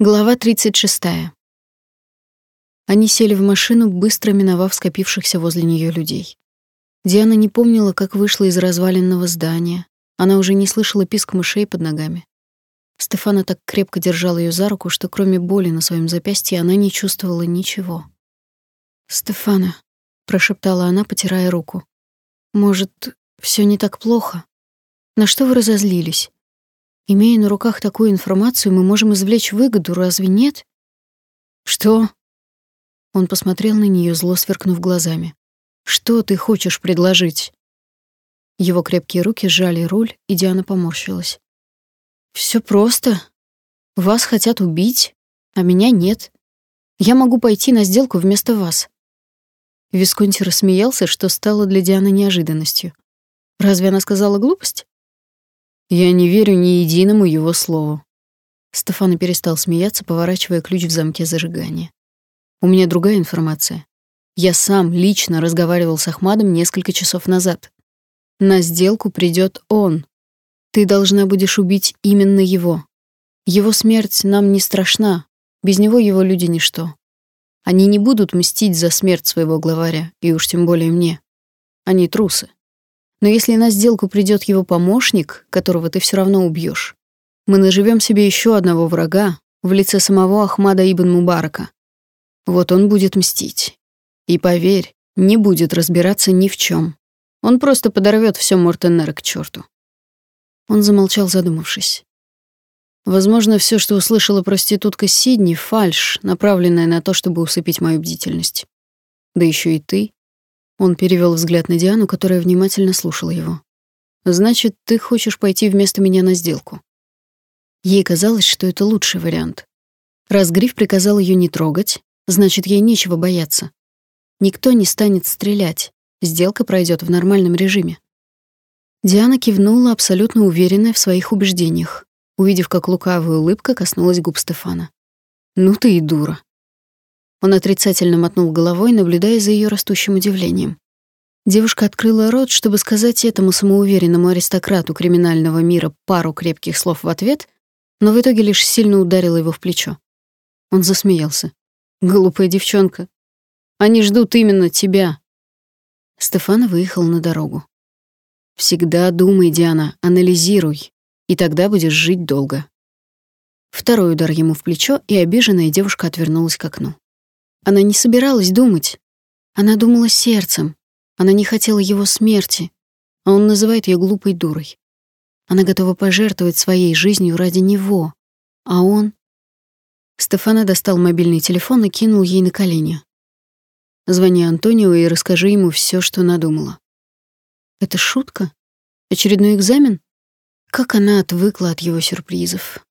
Глава 36. Они сели в машину, быстро миновав скопившихся возле нее людей. Диана не помнила, как вышла из разваленного здания. Она уже не слышала писк мышей под ногами. Стефана так крепко держал ее за руку, что кроме боли на своем запястье она не чувствовала ничего. «Стефана», — прошептала она, потирая руку, — «может, все не так плохо? На что вы разозлились? Имея на руках такую информацию, мы можем извлечь выгоду, разве нет? Что? Он посмотрел на нее, зло сверкнув глазами. Что ты хочешь предложить? Его крепкие руки сжали руль, и Диана поморщилась. Все просто. Вас хотят убить, а меня нет. Я могу пойти на сделку вместо вас. Висконти рассмеялся, что стало для Дианы неожиданностью. Разве она сказала глупость? Я не верю ни единому его слову. Стефана перестал смеяться, поворачивая ключ в замке зажигания. У меня другая информация. Я сам лично разговаривал с Ахмадом несколько часов назад. На сделку придет он. Ты должна будешь убить именно его. Его смерть нам не страшна. Без него его люди ничто. Они не будут мстить за смерть своего главаря, и уж тем более мне. Они трусы. Но если на сделку придет его помощник, которого ты все равно убьешь, мы наживем себе еще одного врага в лице самого Ахмада ибн Мубарака. Вот он будет мстить. И поверь, не будет разбираться ни в чем. Он просто подорвет все Мортенера к черту. Он замолчал, задумавшись. Возможно, все, что услышала проститутка Сидни, фальшь, направленная на то, чтобы усыпить мою бдительность. Да еще и ты. Он перевел взгляд на Диану, которая внимательно слушала его. Значит, ты хочешь пойти вместо меня на сделку? Ей казалось, что это лучший вариант. Раз Гриф приказал ее не трогать, значит, ей нечего бояться. Никто не станет стрелять. Сделка пройдет в нормальном режиме. Диана кивнула, абсолютно уверенная в своих убеждениях, увидев, как лукавая улыбка коснулась губ Стефана. «Ну ты и дура. Он отрицательно мотнул головой, наблюдая за ее растущим удивлением. Девушка открыла рот, чтобы сказать этому самоуверенному аристократу криминального мира пару крепких слов в ответ, но в итоге лишь сильно ударила его в плечо. Он засмеялся. «Глупая девчонка. Они ждут именно тебя». Стефана выехал на дорогу. «Всегда думай, Диана, анализируй, и тогда будешь жить долго». Второй удар ему в плечо, и обиженная девушка отвернулась к окну. Она не собиралась думать. Она думала сердцем. Она не хотела его смерти, а он называет ее глупой дурой. Она готова пожертвовать своей жизнью ради него, а он... Стефана достал мобильный телефон и кинул ей на колени. Звони Антонио и расскажи ему все, что надумала. Это шутка? Очередной экзамен? Как она отвыкла от его сюрпризов.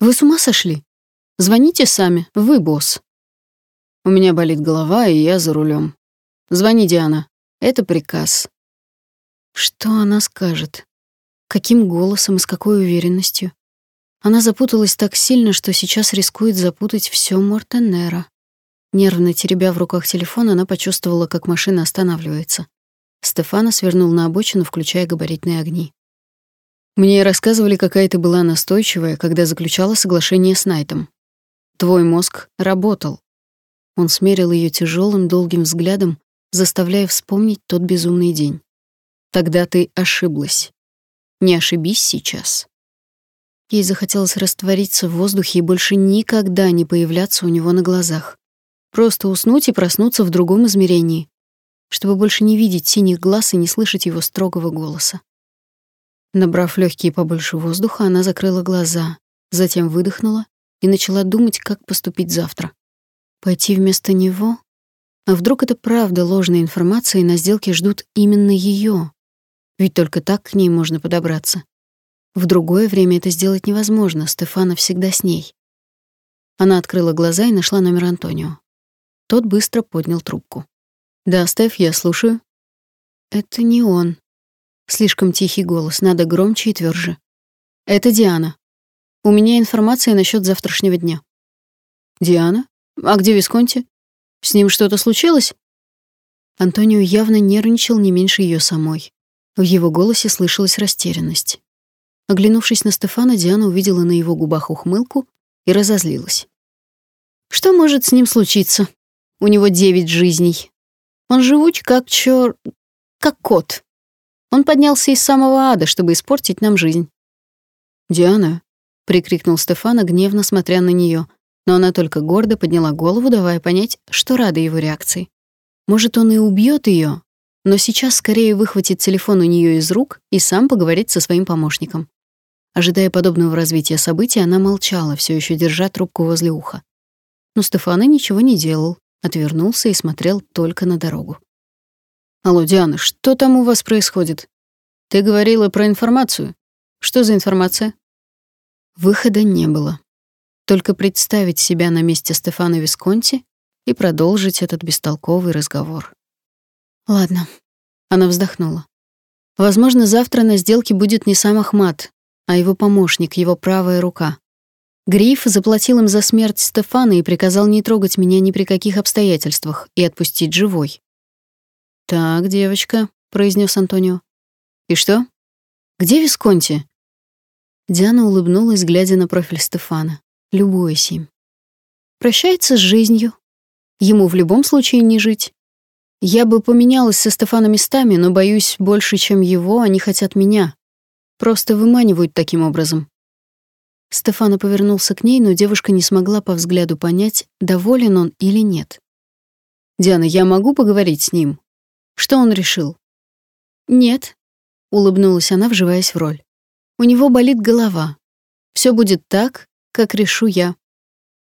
Вы с ума сошли? Звоните сами, вы босс. У меня болит голова, и я за рулем. Звони, Диана. Это приказ. Что она скажет? Каким голосом и с какой уверенностью? Она запуталась так сильно, что сейчас рискует запутать все Мортенера. Нервно теребя в руках телефон, она почувствовала, как машина останавливается. Стефана свернул на обочину, включая габаритные огни. Мне рассказывали, какая ты была настойчивая, когда заключала соглашение с Найтом. Твой мозг работал, он смерил ее тяжелым, долгим взглядом, заставляя вспомнить тот безумный день. Тогда ты ошиблась. Не ошибись сейчас. Ей захотелось раствориться в воздухе и больше никогда не появляться у него на глазах. Просто уснуть и проснуться в другом измерении, чтобы больше не видеть синих глаз и не слышать его строгого голоса. Набрав легкие побольше воздуха, она закрыла глаза, затем выдохнула и начала думать, как поступить завтра. Пойти вместо него? А вдруг это правда ложная информация, и на сделке ждут именно ее? Ведь только так к ней можно подобраться. В другое время это сделать невозможно, Стефана всегда с ней. Она открыла глаза и нашла номер Антонио. Тот быстро поднял трубку. «Да, оставь, я слушаю». «Это не он». Слишком тихий голос, надо громче и тверже. «Это Диана. У меня информация насчет завтрашнего дня». «Диана? А где Висконти? С ним что-то случилось? Антонио явно нервничал не меньше ее самой. В его голосе слышалась растерянность. Оглянувшись на Стефана, Диана увидела на его губах ухмылку и разозлилась. Что может с ним случиться? У него девять жизней. Он живуч как чёр... как кот. Он поднялся из самого ада, чтобы испортить нам жизнь. «Диана», — прикрикнул Стефана, гневно смотря на нее, но она только гордо подняла голову, давая понять, что рада его реакции. Может, он и убьет ее, но сейчас скорее выхватит телефон у нее из рук и сам поговорит со своим помощником. Ожидая подобного развития событий, она молчала, все еще держа трубку возле уха. Но Стефана ничего не делал, отвернулся и смотрел только на дорогу. «Алло, Диана, что там у вас происходит? Ты говорила про информацию. Что за информация?» Выхода не было. Только представить себя на месте Стефана Висконти и продолжить этот бестолковый разговор. Ладно. Она вздохнула. Возможно, завтра на сделке будет не сам Ахмат, а его помощник, его правая рука. Гриф заплатил им за смерть Стефана и приказал не трогать меня ни при каких обстоятельствах и отпустить живой. «Так, девочка», — произнес Антонио. «И что? Где Висконти?» Диана улыбнулась, глядя на профиль Стефана, любуясь им. «Прощается с жизнью. Ему в любом случае не жить. Я бы поменялась со Стефаном местами, но боюсь, больше, чем его, они хотят меня. Просто выманивают таким образом. Стефана повернулся к ней, но девушка не смогла по взгляду понять, доволен он или нет. «Диана, я могу поговорить с ним? Что он решил?» «Нет», — улыбнулась она, вживаясь в роль. «У него болит голова. Все будет так, как решу я.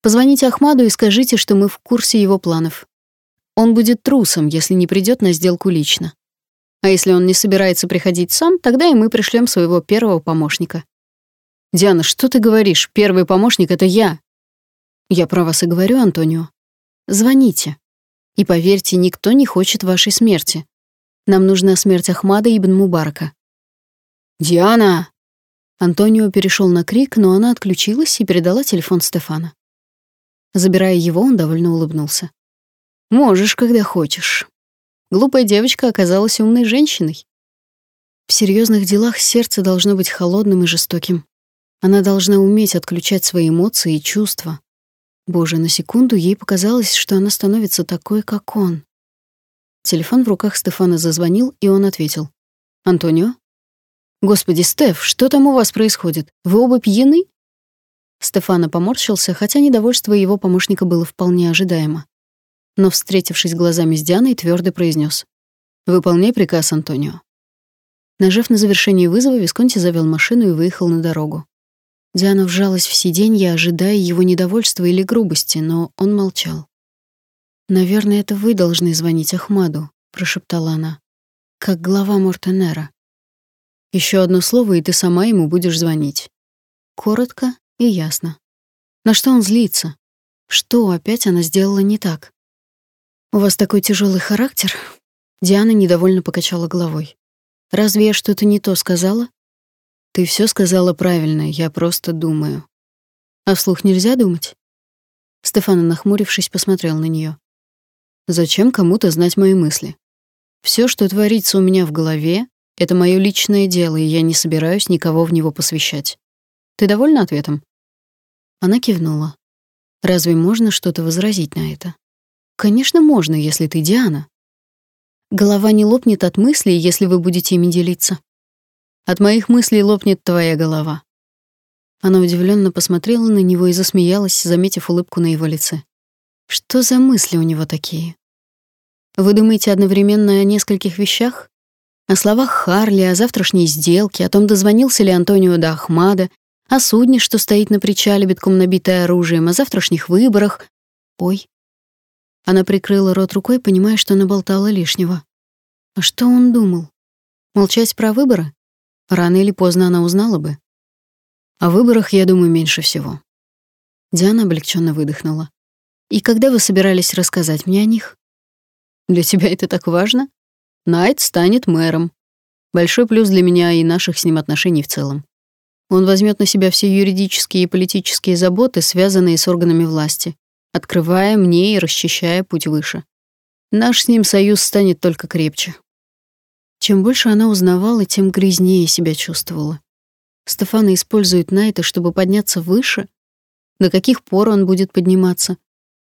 Позвоните Ахмаду и скажите, что мы в курсе его планов. Он будет трусом, если не придет на сделку лично. А если он не собирается приходить сам, тогда и мы пришлем своего первого помощника. Диана, что ты говоришь? Первый помощник — это я. Я про вас и говорю, Антонио. Звоните. И поверьте, никто не хочет вашей смерти. Нам нужна смерть Ахмада ибн Мубарака. Диана! Антонио перешел на крик, но она отключилась и передала телефон Стефана. Забирая его, он довольно улыбнулся. Можешь, когда хочешь. Глупая девочка оказалась умной женщиной. В серьезных делах сердце должно быть холодным и жестоким. Она должна уметь отключать свои эмоции и чувства. Боже, на секунду ей показалось, что она становится такой, как он. Телефон в руках Стефана зазвонил, и он ответил. «Антонио?» «Господи, Стеф, что там у вас происходит? Вы оба пьяны?» Стефана поморщился, хотя недовольство его помощника было вполне ожидаемо но, встретившись глазами с Дианой, твердо произнес: «Выполняй приказ, Антонио». Нажав на завершение вызова, Висконти завел машину и выехал на дорогу. Диана вжалась в сиденье, ожидая его недовольства или грубости, но он молчал. «Наверное, это вы должны звонить Ахмаду», — прошептала она, — «как глава Мортенера. Еще одно слово, и ты сама ему будешь звонить». Коротко и ясно. На что он злится? Что опять она сделала не так? У вас такой тяжелый характер? Диана недовольно покачала головой. Разве я что-то не то сказала? Ты все сказала правильно, я просто думаю. А вслух нельзя думать? Стефана, нахмурившись, посмотрел на нее. Зачем кому-то знать мои мысли? Все, что творится у меня в голове, это мое личное дело, и я не собираюсь никого в него посвящать. Ты довольна ответом? Она кивнула. Разве можно что-то возразить на это? Конечно, можно, если ты Диана. Голова не лопнет от мыслей, если вы будете ими делиться. От моих мыслей лопнет твоя голова. Она удивленно посмотрела на него и засмеялась, заметив улыбку на его лице. Что за мысли у него такие? Вы думаете одновременно о нескольких вещах? О словах Харли, о завтрашней сделке, о том, дозвонился ли Антонио до Ахмада, о судне, что стоит на причале, битком набитое оружием, о завтрашних выборах. Ой, она прикрыла рот рукой, понимая, что наболтала лишнего. А что он думал? Молчать про выборы? Рано или поздно она узнала бы. О выборах я думаю меньше всего. Диана облегченно выдохнула. И когда вы собирались рассказать мне о них? Для тебя это так важно? Найт станет мэром. Большой плюс для меня и наших с ним отношений в целом. Он возьмет на себя все юридические и политические заботы, связанные с органами власти, открывая мне и расчищая путь выше. Наш с ним союз станет только крепче. Чем больше она узнавала, тем грязнее себя чувствовала. Стефана использует Найта, чтобы подняться выше. До каких пор он будет подниматься?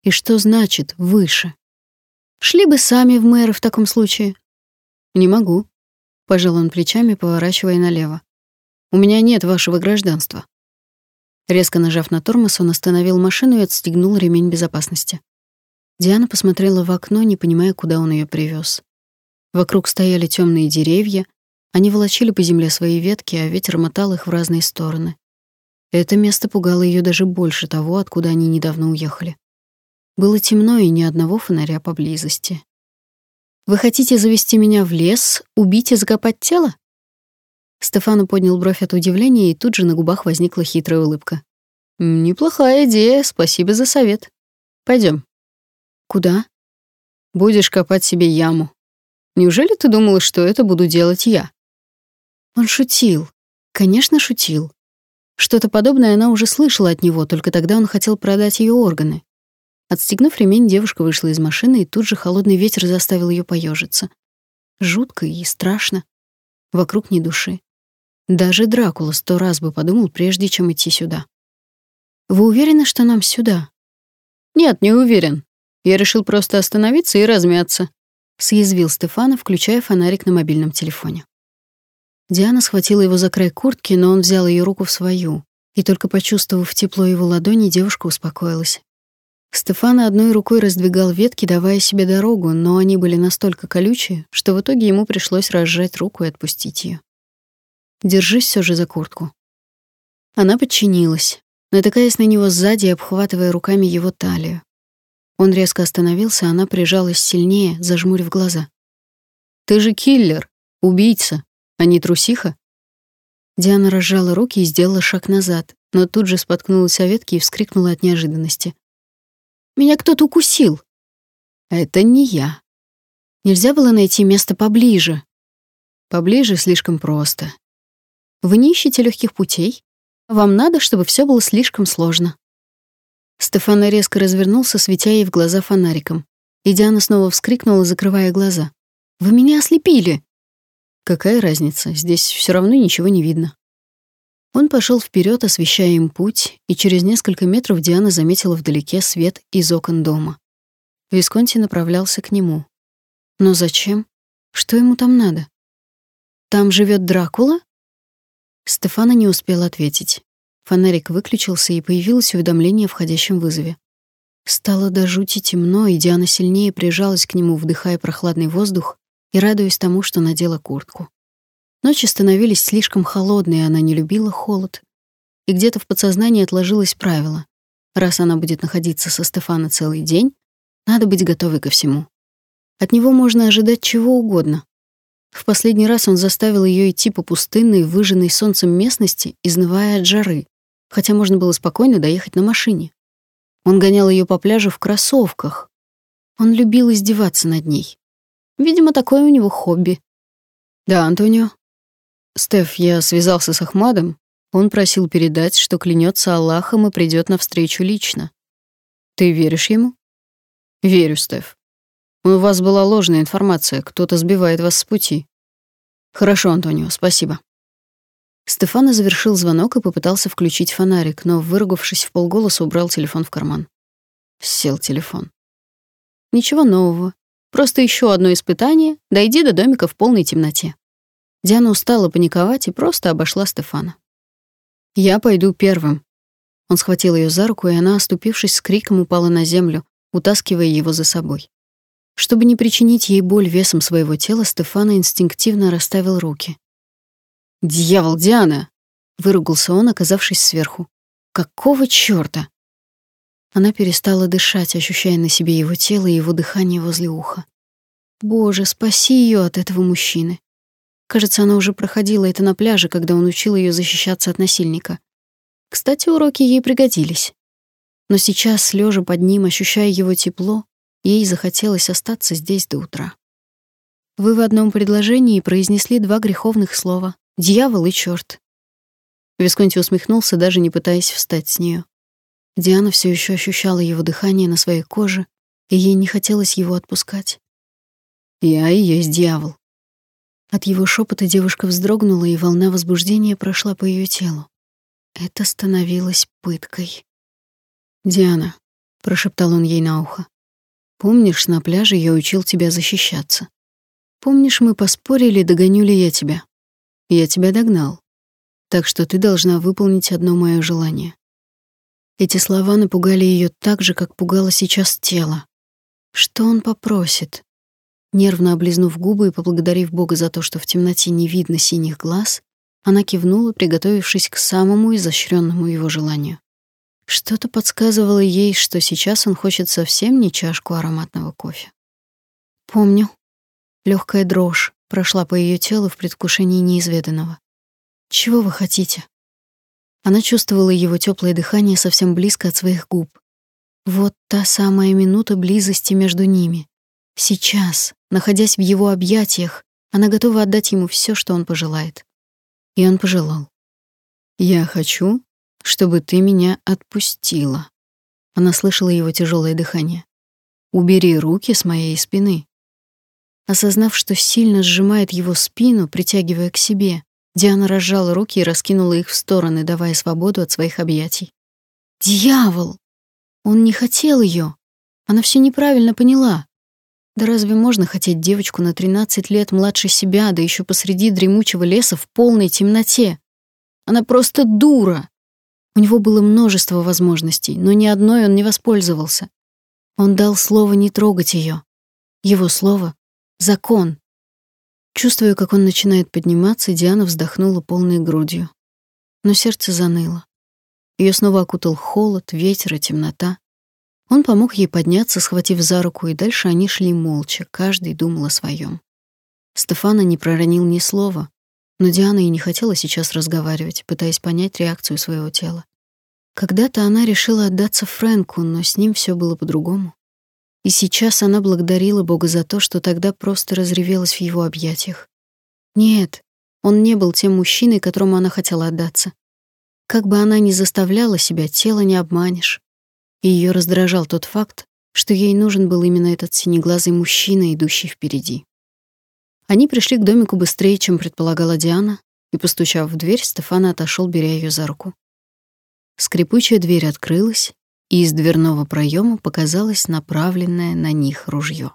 И что значит «выше»? Шли бы сами в мэры в таком случае. Не могу. Пожал он плечами, поворачивая налево. У меня нет вашего гражданства. Резко нажав на тормоз, он остановил машину и отстегнул ремень безопасности. Диана посмотрела в окно, не понимая, куда он ее привез. Вокруг стояли темные деревья, они волочили по земле свои ветки, а ветер мотал их в разные стороны. Это место пугало ее даже больше того, откуда они недавно уехали. Было темно и ни одного фонаря поблизости. «Вы хотите завести меня в лес, убить и закопать тело?» Стефано поднял бровь от удивления, и тут же на губах возникла хитрая улыбка. «Неплохая идея, спасибо за совет. Пойдем. «Куда?» «Будешь копать себе яму. Неужели ты думала, что это буду делать я?» Он шутил. Конечно, шутил. Что-то подобное она уже слышала от него, только тогда он хотел продать ее органы. Отстегнув ремень, девушка вышла из машины, и тут же холодный ветер заставил ее поежиться. Жутко и страшно. Вокруг ни души. Даже Дракула сто раз бы подумал, прежде чем идти сюда. «Вы уверены, что нам сюда?» «Нет, не уверен. Я решил просто остановиться и размяться», — съязвил Стефана, включая фонарик на мобильном телефоне. Диана схватила его за край куртки, но он взял ее руку в свою, и только почувствовав тепло его ладони, девушка успокоилась. Стефана одной рукой раздвигал ветки, давая себе дорогу, но они были настолько колючие, что в итоге ему пришлось разжать руку и отпустить ее. «Держись все же за куртку». Она подчинилась, натыкаясь на него сзади и обхватывая руками его талию. Он резко остановился, она прижалась сильнее, зажмурив глаза. «Ты же киллер, убийца, а не трусиха?» Диана разжала руки и сделала шаг назад, но тут же споткнулась о ветке и вскрикнула от неожиданности. Меня кто-то укусил. Это не я. Нельзя было найти место поближе. Поближе слишком просто. Вы не ищете легких путей? Вам надо, чтобы все было слишком сложно. Стефана резко развернулся, светя ей в глаза фонариком. И Диана снова вскрикнула, закрывая глаза. «Вы меня ослепили!» «Какая разница? Здесь все равно ничего не видно». Он пошел вперед, освещая им путь, и через несколько метров Диана заметила вдалеке свет из окон дома. Висконти направлялся к нему. Но зачем? Что ему там надо? Там живет Дракула? Стефана не успел ответить. Фонарик выключился, и появилось уведомление о входящем вызове. Стало до жути темно, и Диана сильнее прижалась к нему, вдыхая прохладный воздух и радуясь тому, что надела куртку. Ночи становились слишком холодные, она не любила холод. И где-то в подсознании отложилось правило. Раз она будет находиться со Стефана целый день, надо быть готовой ко всему. От него можно ожидать чего угодно. В последний раз он заставил ее идти по пустынной, выжженной солнцем местности, изнывая от жары, хотя можно было спокойно доехать на машине. Он гонял ее по пляжу в кроссовках. Он любил издеваться над ней. Видимо, такое у него хобби. Да, Антонио, Стеф, я связался с Ахмадом. Он просил передать, что клянется Аллахом и придет навстречу лично. Ты веришь ему? Верю, Стеф. У вас была ложная информация, кто-то сбивает вас с пути. Хорошо, Антонио, спасибо. Стефано завершил звонок и попытался включить фонарик, но, выругавшись в полголоса, убрал телефон в карман. Сел телефон. Ничего нового. Просто еще одно испытание. Дойди до домика в полной темноте. Диана устала паниковать и просто обошла Стефана. «Я пойду первым». Он схватил ее за руку, и она, оступившись с криком, упала на землю, утаскивая его за собой. Чтобы не причинить ей боль весом своего тела, Стефана инстинктивно расставил руки. «Дьявол, Диана!» — выругался он, оказавшись сверху. «Какого чёрта?» Она перестала дышать, ощущая на себе его тело и его дыхание возле уха. «Боже, спаси ее от этого мужчины!» Кажется, она уже проходила это на пляже, когда он учил ее защищаться от насильника. Кстати, уроки ей пригодились. Но сейчас, лежа под ним, ощущая его тепло, ей захотелось остаться здесь до утра. Вы в одном предложении произнесли два греховных слова — «дьявол» и «чёрт». Висконти усмехнулся, даже не пытаясь встать с нее. Диана все еще ощущала его дыхание на своей коже, и ей не хотелось его отпускать. «Я и есть дьявол», от его шепота девушка вздрогнула, и волна возбуждения прошла по ее телу. Это становилось пыткой. «Диана», — прошептал он ей на ухо, — «помнишь, на пляже я учил тебя защищаться? Помнишь, мы поспорили, догоню ли я тебя? Я тебя догнал. Так что ты должна выполнить одно мое желание». Эти слова напугали ее так же, как пугало сейчас тело. Что он попросит? Нервно облизнув губы и поблагодарив Бога за то, что в темноте не видно синих глаз, она кивнула, приготовившись к самому изощренному его желанию. Что-то подсказывало ей, что сейчас он хочет совсем не чашку ароматного кофе. Помню. Легкая дрожь прошла по ее телу в предвкушении неизведанного. Чего вы хотите? Она чувствовала его теплое дыхание совсем близко от своих губ. Вот та самая минута близости между ними. Сейчас, находясь в его объятиях, она готова отдать ему все, что он пожелает. И он пожелал. «Я хочу, чтобы ты меня отпустила. Она слышала его тяжелое дыхание. Убери руки с моей спины. Осознав, что сильно сжимает его спину, притягивая к себе, Диана разжала руки и раскинула их в стороны, давая свободу от своих объятий. Дьявол! Он не хотел ее. Она все неправильно поняла. Да разве можно хотеть девочку на 13 лет младше себя, да еще посреди дремучего леса в полной темноте? Она просто дура. У него было множество возможностей, но ни одной он не воспользовался. Он дал слово не трогать ее. Его слово — закон. Чувствуя, как он начинает подниматься, Диана вздохнула полной грудью. Но сердце заныло. Ее снова окутал холод, ветер и темнота. Он помог ей подняться, схватив за руку, и дальше они шли молча, каждый думал о своем. Стефана не проронил ни слова, но Диана и не хотела сейчас разговаривать, пытаясь понять реакцию своего тела. Когда-то она решила отдаться Фрэнку, но с ним все было по-другому. И сейчас она благодарила Бога за то, что тогда просто разревелась в его объятиях. Нет, он не был тем мужчиной, которому она хотела отдаться. Как бы она ни заставляла себя, тело не обманешь. И ее раздражал тот факт, что ей нужен был именно этот синеглазый мужчина, идущий впереди. Они пришли к домику быстрее, чем предполагала Диана, и, постучав в дверь, Стефана отошел, беря ее за руку. Скрипучая дверь открылась, и из дверного проема показалось направленное на них ружье.